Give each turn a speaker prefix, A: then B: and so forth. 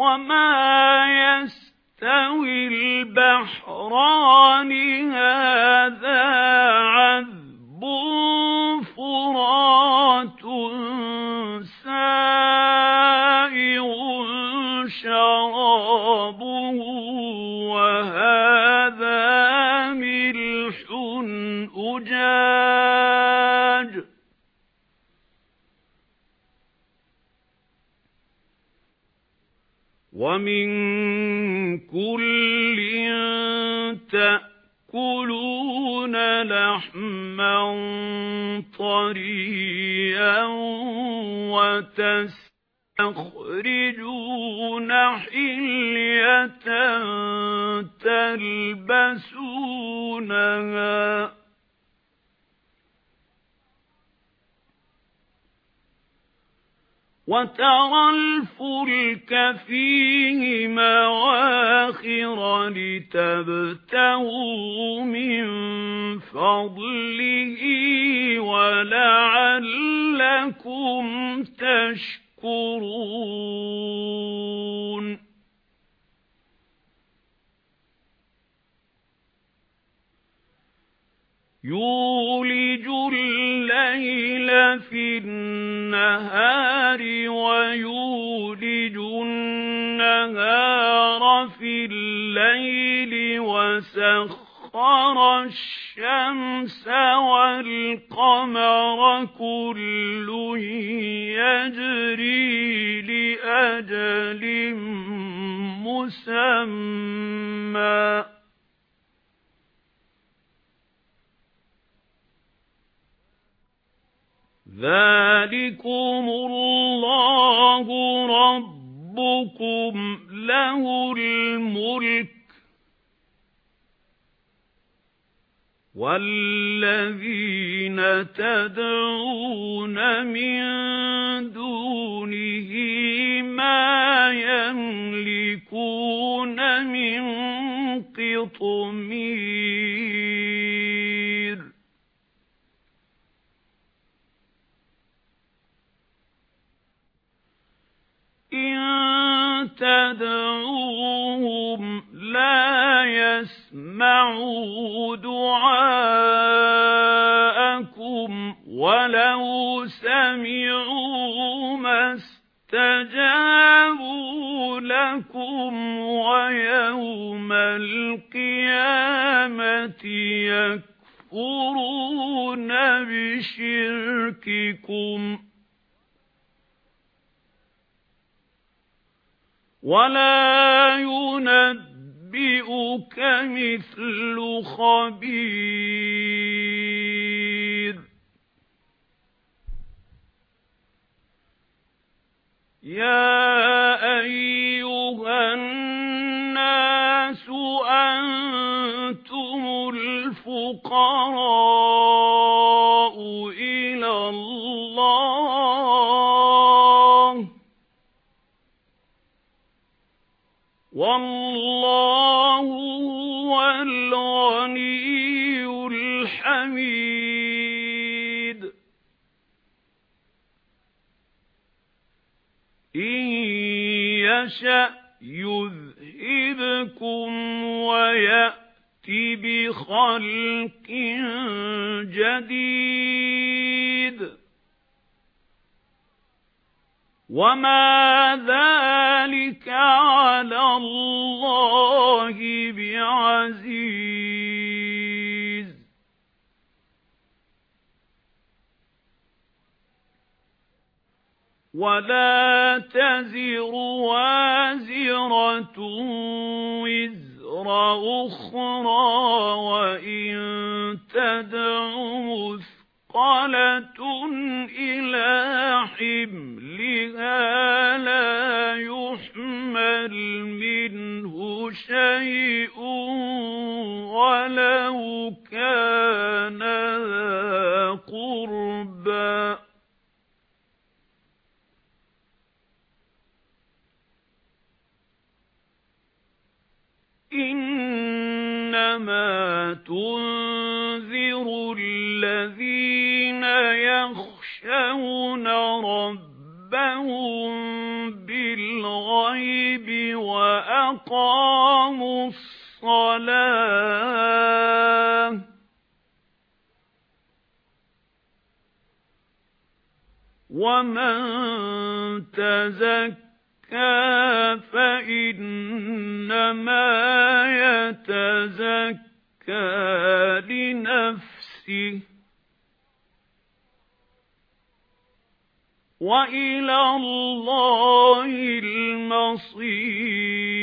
A: وَمَا يَسْتَوِي الْبَحْرَانِ هَذَا وَمِن كُلٍّ تَأْكُلُونَ لَحْمًا طَرِيًّا وَتَسْتَخْرِجُونَ حِلْيَةً تَلْبَسُونَهَا وَتَرَى الْفُلْكَ فِيهِ مَوَاخِرَ لِتَبْتَغُوا مِنْ فَضْلِهِ وَلَعَلَّكُمْ تَشْكُرُونَ. اللَّيْلَ فِي النَّهَارِ وَيُولِجُ النَّهَارَ فِي اللَّيْلِ وَسَخَّرَ الشَّمْسَ وَالْقَمَرَ كُلٌّ يَجْرِي لِأَجَلٍ مُّسَمًّى. ذَلِكُمُ اللَّهُ رَبُّكُمْ لَهُ الْمُلْكُ وَالَّذِينَ تَدْعُونَ مِن دُونِهِ مَا يَمْلِكُونَ مِن قِطْمِيرٍ تَدْعُوهُمْ لَا يَسْمَعُوا دُعَاءَكُمْ وَلَوْ سَمِعُوا مَا اسْتَجَابُوا لَكُمْ وَيَوْمَ الْقِيَامَةِ يَكْفُرُونَ بِشِرْكِكُمْ. وَلَا يُنَبِّئُكَ مِثْلُ خَبِيرٍ يَا وَاللَّهُ هُوَ الْغَنِيُّ الْحَمِيدُ. إِن يَشَأْ يُذْهِبْكُمْ وَيَأْتِ بِخَلْقٍ جَدِيدٍ. وَمَا ذَلِكَ عَلَى اللَّهِ بِعَزِيزٍ وَلَا تَزِرُ وَازِرَةٌ وِزْرَ أُخْرَى وَإِن تَدْعُ مُثْقَلَةٌ إِلَى حِمْلِهَا لَا يُحْمَلْ مِنْهُ شَيْءٌ وَلَوْ كَانَ ذَا قُرْبَى. إِنَّمَا تُنذِرُ الَّذِينَ يَخْشَوْنَ رَبَّهُم رَبَّهُم بِالْغَيْبِ وَأَقَامُوا الصَّلَاةَ وَمَن تَزَكَّىٰ فَإِنَّمَا وَإِلَى اللَّهِ الْمَصِيرُ.